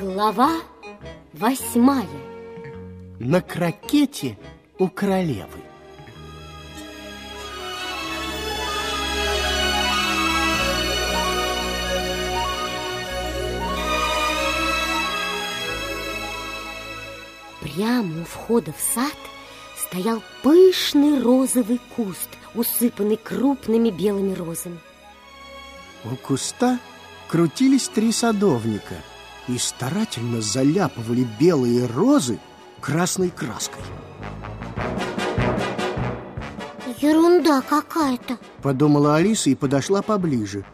Глава восьмая. На крокете у королевы. Прямо у входа в сад стоял пышный розовый куст, усыпанный крупными белыми розами. У куста крутились три садовника и старательно заляпывали белые розы красной краской. Ерунда какая-то. Подумала Алиса и подошла поближе.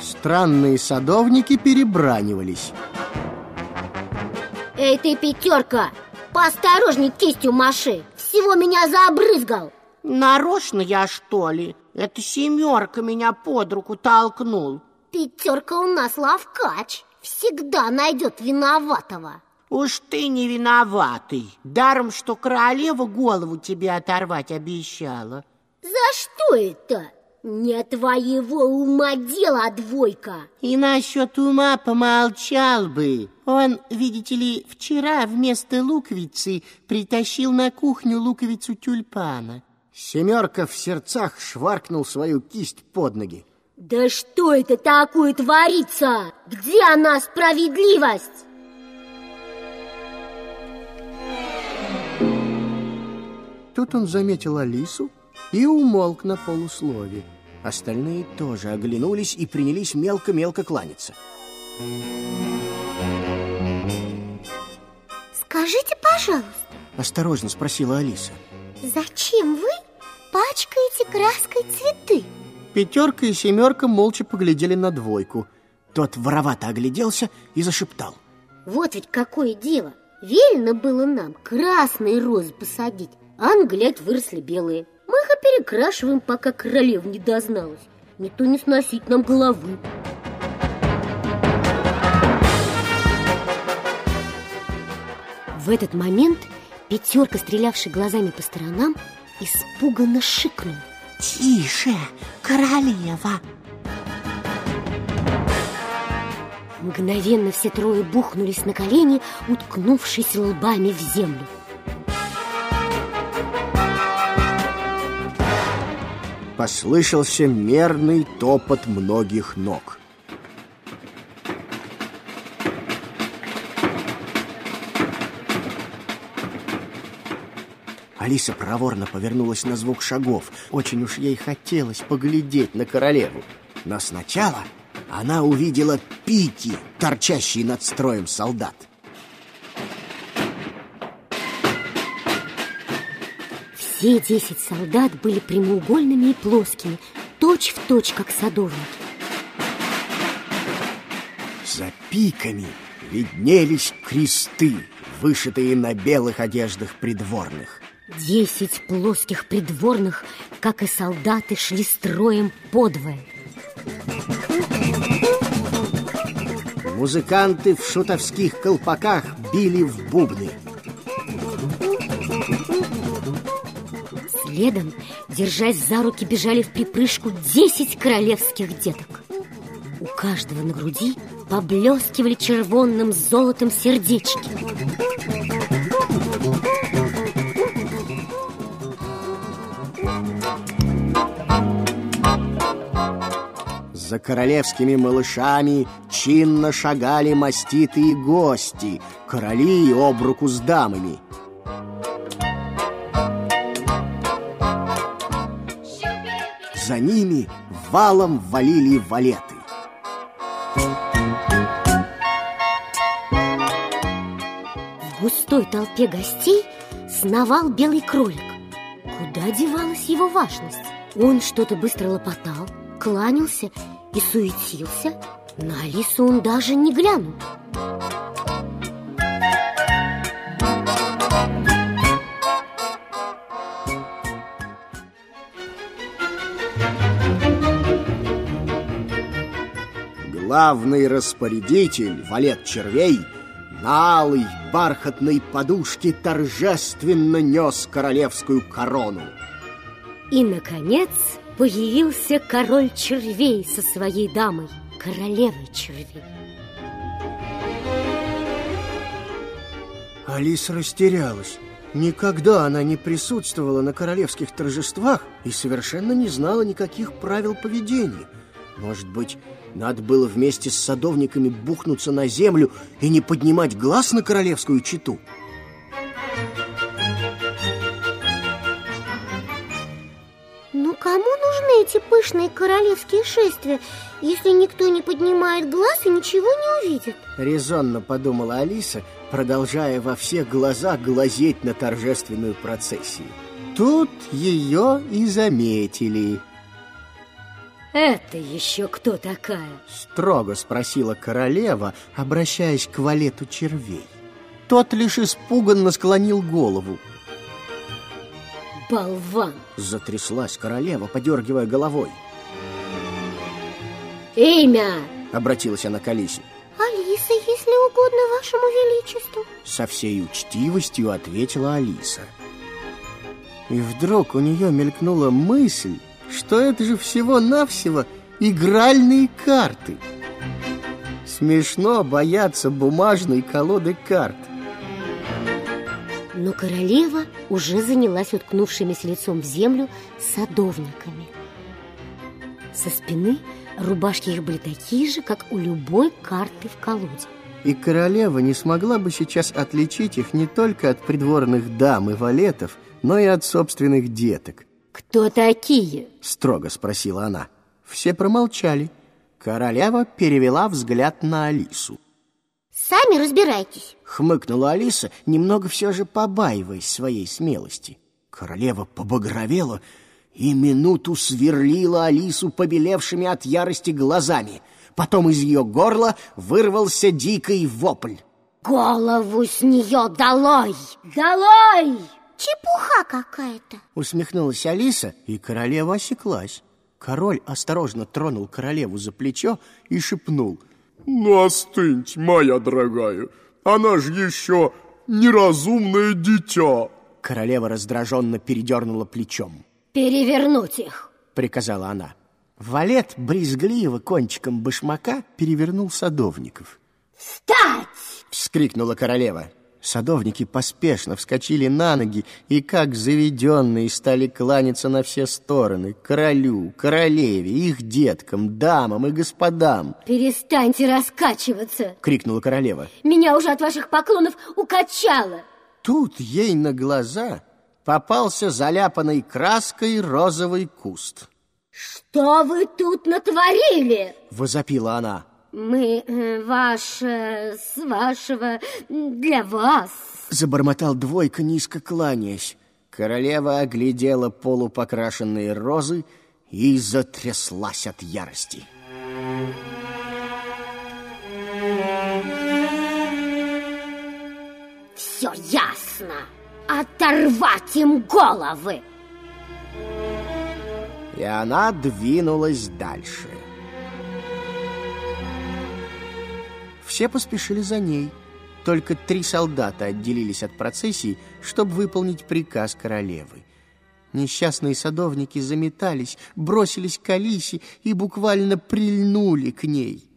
Странные садовники перебранивались. Эй, ты пятерка, поосторожней кистью маши. Всего меня забрызгал. Нарочно я, что ли? Это семерка меня под руку толкнул. Пятерка у нас лавкач. Всегда найдет виноватого. Уж ты не виноватый. Даром, что королева голову тебе оторвать обещала. За что это? Не твоего ума дело, двойка. И насчет ума помолчал бы. Он, видите ли, вчера вместо луковицы притащил на кухню луковицу тюльпана. Семерка в сердцах шваркнул свою кисть под ноги. Да что это такое творится? Где она справедливость? Тут он заметил Алису и умолк на полуслове. Остальные тоже оглянулись и принялись мелко-мелко кланяться. Скажите, пожалуйста, Осторожно спросила Алиса. зачем вы пачкаете краской цветы? Пятерка и семерка молча поглядели на двойку. Тот воровато огляделся и зашептал. Вот ведь какое дело. Велено было нам красные розы посадить, а глядь, выросли белые. Мы их и перекрашиваем, пока королева не дозналась. Не то не сносить нам головы. В этот момент пятерка, стрелявший глазами по сторонам, испуганно шикнул. Тише, королева. Мгновенно все трое бухнулись на колени, уткнувшись лбами в землю. Послышался мерный топот многих ног. Алиса проворно повернулась на звук шагов. Очень уж ей хотелось поглядеть на королеву. Но сначала она увидела пики, торчащие над строем солдат. Все десять солдат были прямоугольными и плоскими, точь в точь, как садовники. За пиками виднелись кресты, вышитые на белых одеждах придворных. Десять плоских придворных, как и солдаты, шли строем подвое. Музыканты в шутовских колпаках били в бубны. Следом, держась за руки, бежали в припрыжку десять королевских деток. У каждого на груди поблескивали червонным золотом сердечки. За королевскими малышами чинно шагали маститые гости, короли об руку с дамами. За ними валом валили валеты. В густой толпе гостей сновал белый кролик. Куда девалась его важность? Он что-то быстро лопотал, кланялся и суетился. На Алису он даже не глянул. Главный распорядитель, валет червей, на алой бархатной подушке торжественно нес королевскую корону. И, наконец, появился король червей со своей дамой, королевой червей. Алиса растерялась. Никогда она не присутствовала на королевских торжествах и совершенно не знала никаких правил поведения. Может быть, надо было вместе с садовниками бухнуться на землю и не поднимать глаз на королевскую читу? Ну, кому нужны эти пышные королевские шествия, если никто не поднимает глаз и ничего не увидит? Резонно подумала Алиса, продолжая во всех глазах глазеть на торжественную процессию. Тут ее и заметили. Это еще кто такая? Строго спросила королева, обращаясь к валету червей. Тот лишь испуганно склонил голову. Болван! Затряслась королева, подергивая головой. Имя! Обратилась она к Алисе. Алиса, если угодно вашему величеству. Со всей учтивостью ответила Алиса. И вдруг у нее мелькнула мысль, что это же всего-навсего игральные карты. Смешно бояться бумажной колоды карт. Но королева уже занялась уткнувшимися лицом в землю садовниками. Со спины рубашки их были такие же, как у любой карты в колоде. И королева не смогла бы сейчас отличить их не только от придворных дам и валетов, но и от собственных деток. «Кто такие?» – строго спросила она. Все промолчали. Королева перевела взгляд на Алису. Сами разбирайтесь. Хмыкнула Алиса, немного все же побаиваясь своей смелости. Королева побагровела и минуту сверлила Алису побелевшими от ярости глазами. Потом из ее горла вырвался дикий вопль. Голову с нее долой! Долой! Чепуха какая-то. Усмехнулась Алиса, и королева осеклась. Король осторожно тронул королеву за плечо и шепнул. «Ну, остыньте, моя дорогая, она же еще неразумное дитя!» Королева раздраженно передернула плечом. «Перевернуть их!» — приказала она. Валет брезгливо кончиком башмака перевернул садовников. «Встать!» — вскрикнула королева. Садовники поспешно вскочили на ноги и, как заведенные, стали кланяться на все стороны королю, королеве, их деткам, дамам и господам. «Перестаньте раскачиваться!» — крикнула королева. «Меня уже от ваших поклонов укачало!» Тут ей на глаза попался заляпанный краской розовый куст. «Что вы тут натворили?» — возопила она. Мы э, ваше, с вашего, для вас. Забормотал двойка, низко кланяясь. Королева оглядела полупокрашенные розы и затряслась от ярости. Все ясно. Оторвать им головы. И она двинулась дальше. Все поспешили за ней. Только три солдата отделились от процессии, чтобы выполнить приказ королевы. Несчастные садовники заметались, бросились к Алисе и буквально прильнули к ней.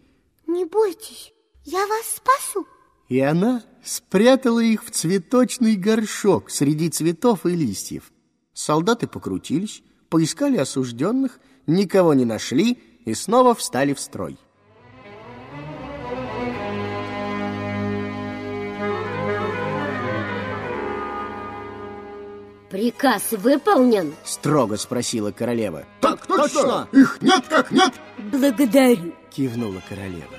«Не бойтесь, я вас спасу!» И она спрятала их в цветочный горшок среди цветов и листьев. Солдаты покрутились, поискали осужденных, никого не нашли и снова встали в строй. Приказ выполнен? Строго спросила королева. Так точно! Их нет как нет! Благодарю. Кивнула королева.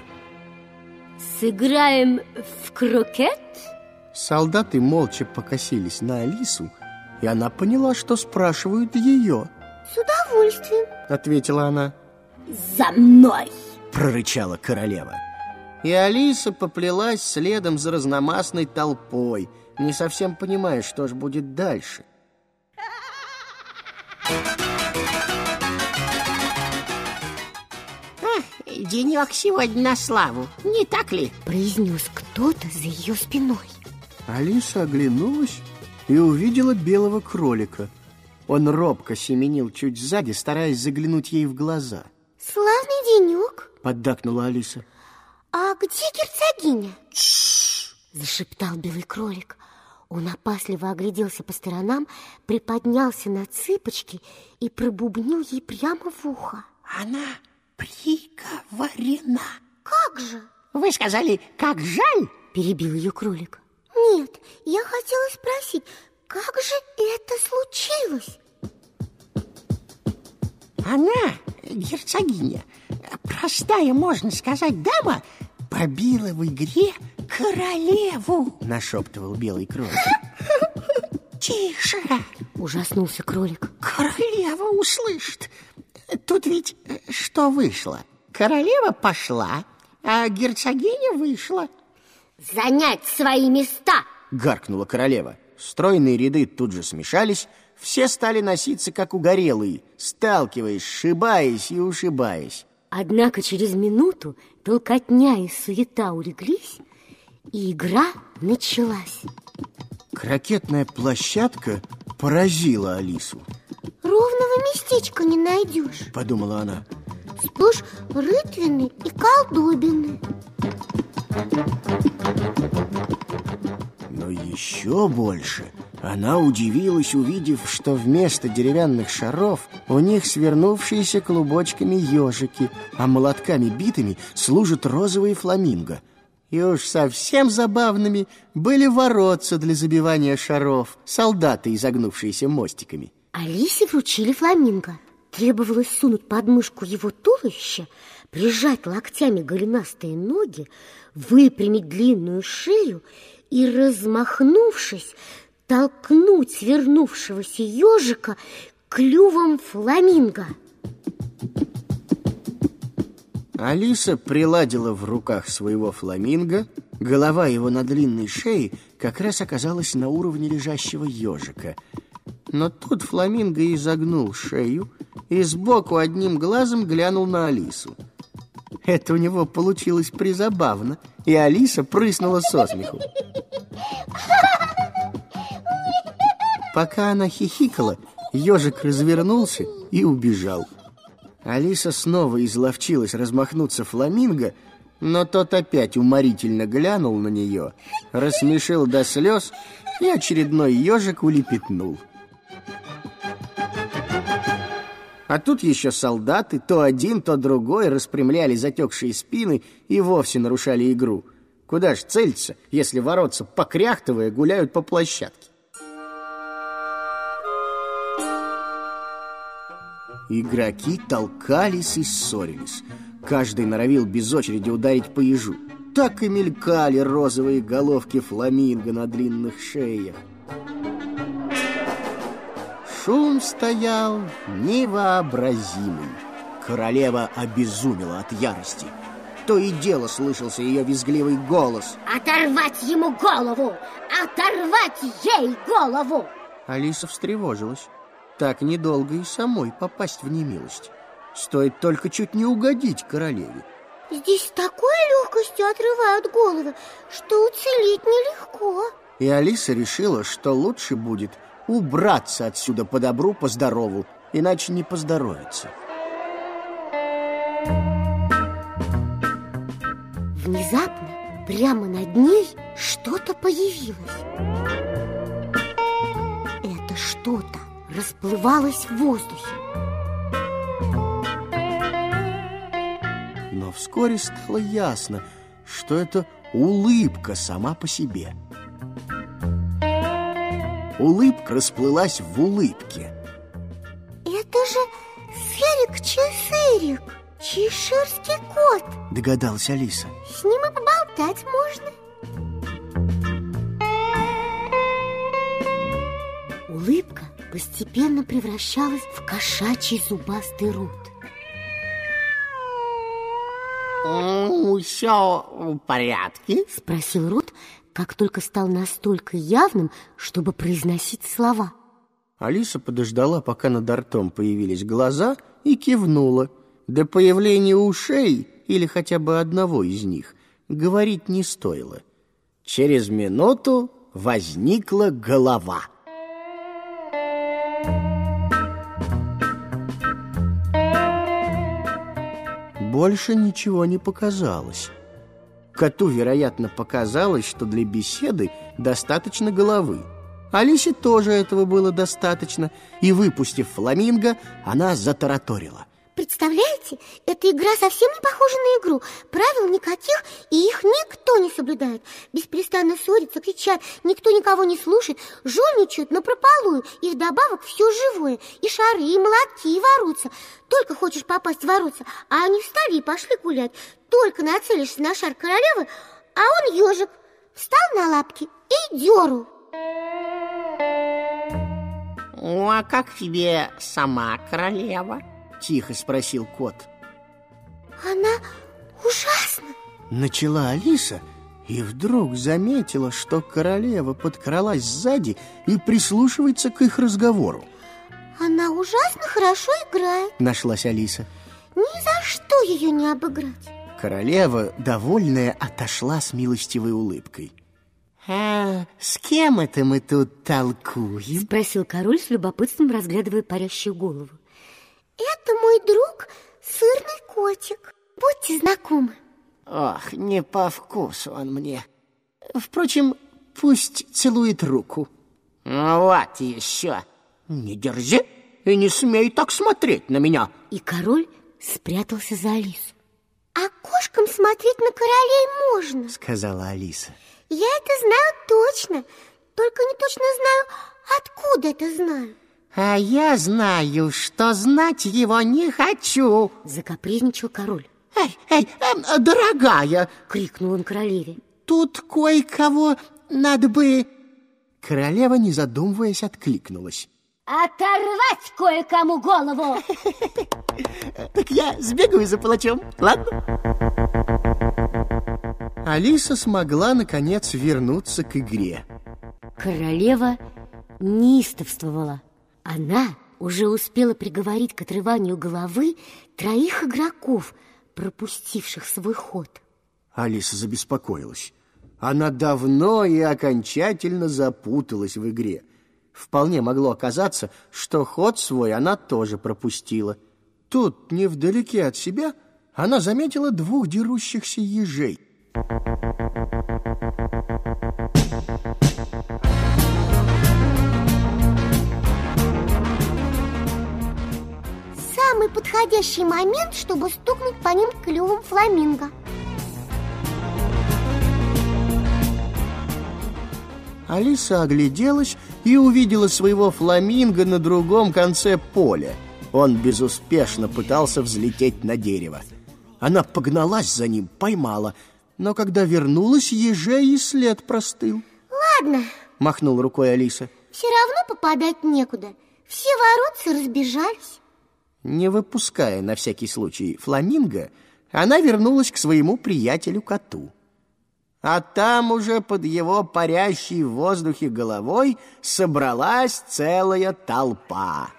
Сыграем в крокет? Солдаты молча покосились на Алису, и она поняла, что спрашивают ее. С удовольствием, ответила она. За мной! Прорычала королева. И Алиса поплелась следом за разномастной толпой, не совсем понимая, что ж будет дальше. Денек сегодня на славу, не так ли? Произнес кто-то за ее спиной. Алиса оглянулась и увидела белого кролика. Он робко семенил чуть сзади, стараясь заглянуть ей в глаза. Славный денек. Поддакнула Алиса. А где герцогиня? Зашептал белый кролик. Он опасливо огляделся по сторонам, приподнялся на цыпочки и пробубнил ей прямо в ухо. Она приговорена. Как же? Вы сказали, как жаль? Перебил ее кролик. Нет, я хотела спросить, как же это случилось? Она, герцогиня, простая, можно сказать, дама, побила в игре королеву. Нашептывал белый кролик. Тише, Ужаснулся кролик. королева услышит. Тут ведь э, что вышло? Королева пошла, а герцогиня вышла. Занять свои места! Гаркнула королева. Стройные ряды тут же смешались, все стали носиться, как угорелые, сталкиваясь, сшибаясь и ушибаясь. Однако через минуту толкотня и суета улеглись, и игра началась. Крокетная площадка поразила Алису, Ровного местечка не найдешь. подумала она. Сплошь рытвины и колдобины. Но еще больше она удивилась, увидев, что вместо деревянных шаров у них свернувшиеся клубочками ежики, а молотками битыми служат розовые фламинго. И уж совсем забавными были воротца для забивания шаров, солдаты, изогнувшиеся мостиками. Алисе вручили фламинго. Требовалось сунуть под мышку его туловище, прижать локтями голенастые ноги, выпрямить длинную шею и, размахнувшись, толкнуть свернувшегося ежика клювом фламинго. Алиса приладила в руках своего фламинго, голова его на длинной шее как раз оказалась на уровне лежащего ежика. Но тут фламинго изогнул шею и сбоку одним глазом глянул на Алису. Это у него получилось призабавно, и Алиса прыснула со смеху. Пока она хихикала, ежик развернулся и убежал. Алиса снова изловчилась размахнуться фламинго, но тот опять уморительно глянул на нее, рассмешил до слез, и очередной ежик улепетнул. А тут еще солдаты, то один, то другой, распрямляли затекшие спины и вовсе нарушали игру. Куда ж целиться, если воротца, покряхтывая, гуляют по площадке? Игроки толкались и ссорились. Каждый норовил без очереди ударить по ежу. Так и мелькали розовые головки фламинго на длинных шеях. Шум стоял невообразимый. Королева обезумела от ярости. То и дело слышался ее визгливый голос. Оторвать ему голову! Оторвать ей голову! Алиса встревожилась. Так недолго и самой попасть в немилость. Стоит только чуть не угодить королеве. Здесь с такой легкостью отрывают головы, что уцелеть нелегко. И Алиса решила, что лучше будет убраться отсюда по добру, по здорову, иначе не поздоровится. Внезапно прямо над ней что-то появилось. Это что-то расплывалось в воздухе. Но вскоре стало ясно, что это улыбка сама по себе. Улыбка расплылась в улыбке. Это же Сырик-чесырик, чеширский кот. Догадалась Алиса. С ним и поболтать можно. Улыбка постепенно превращалась в кошачий зубастый рот. Все в порядке? Спросил Рут, как только стал настолько явным, чтобы произносить слова. Алиса подождала, пока над ртом появились глаза, и кивнула. До появления ушей, или хотя бы одного из них, говорить не стоило. Через минуту возникла голова. Больше ничего не показалось. Коту, вероятно, показалось, что для беседы достаточно головы. Алисе тоже этого было достаточно, и, выпустив фламинго, она затараторила. Представляете, эта игра совсем не похожа на игру. Правил никаких, и их никто не соблюдает. Беспрестанно ссорятся, кричат, никто никого не слушает, жульничают напропалую, и вдобавок все живое, и шары, и молотки, и ворутся. Только хочешь попасть в воротца, а они встали и пошли гулять. Только нацелишься на шар королевы, а он ежик. Встал на лапки и деру. Ну, а как тебе сама королева? Тихо спросил кот. Она ужасна. Начала Алиса и вдруг заметила, что королева подкралась сзади и прислушивается к их разговору. Она ужасно хорошо играет. Нашлась Алиса. Ни за что ее не обыграть. Королева, довольная, отошла с милостивой улыбкой. А с кем это мы тут толкуем? Спросил король с любопытством, разглядывая парящую голову. Это мой друг, сырный котик. Будьте знакомы. Ох, не по вкусу он мне. Впрочем, пусть целует руку. Ну, вот еще. Не дерзи и не смей так смотреть на меня. И король спрятался за Алису. А кошкам смотреть на королей можно, сказала Алиса. Я это знаю точно, только не точно знаю, откуда это знаю. А я знаю, что знать его не хочу. Закапризничал король. Эй, эй, э, дорогая! Крикнул он королеве. Тут кое-кого надо бы... Королева, не задумываясь, откликнулась. Оторвать кое-кому голову! Так я сбегаю за палачом, ладно? Алиса смогла, наконец, вернуться к игре. Королева неистовствовала. Она уже успела приговорить к отрыванию головы троих игроков, пропустивших свой ход. Алиса забеспокоилась. Она давно и окончательно запуталась в игре. Вполне могло оказаться, что ход свой она тоже пропустила. Тут, невдалеке от себя, она заметила двух дерущихся ежей. Подходящий момент, чтобы стукнуть по ним клювом фламинго. Алиса огляделась и увидела своего фламинго на другом конце поля. Он безуспешно пытался взлететь на дерево. Она погналась за ним, поймала, но когда вернулась, ежей и след простыл. Ладно, махнул рукой Алиса. Все равно попадать некуда. Все воротцы разбежались. Не выпуская на всякий случай фламинго, она вернулась к своему приятелю-коту. А там уже под его парящей в воздухе головой собралась целая толпа.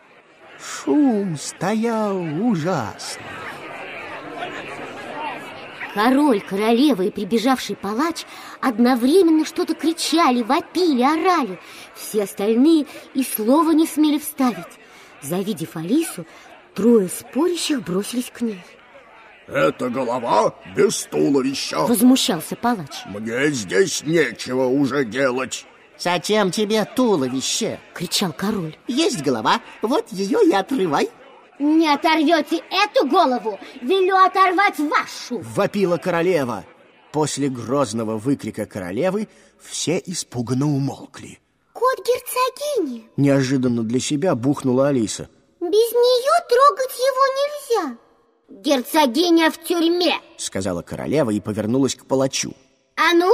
Шум стоял ужасный. Король, королева и прибежавший палач одновременно что-то кричали, вопили, орали. Все остальные и слова не смели вставить. Завидев Алису, трое спорящих бросились к ней. Это голова без туловища. Возмущался палач. Мне здесь нечего уже делать. Зачем тебе туловище? Кричал король. Есть голова, вот ее и отрывай. Не оторвете эту голову, велю оторвать вашу. Вопила королева. После грозного выкрика королевы все испуганно умолкли. Кот герцогини. Неожиданно для себя бухнула Алиса. Без нее трогать его нельзя. Герцогиня в тюрьме, сказала королева и повернулась к палачу. А ну,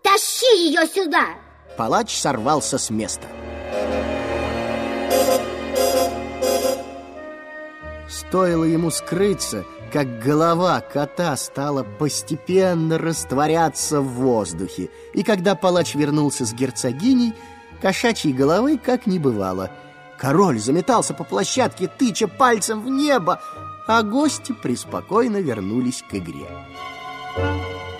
тащи ее сюда. Палач сорвался с места. Стоило ему скрыться, как голова кота стала постепенно растворяться в воздухе. И когда палач вернулся с герцогиней, кошачьей головы как не бывало. Король заметался по площадке, тыча пальцем в небо, а гости преспокойно вернулись к игре. Thank you.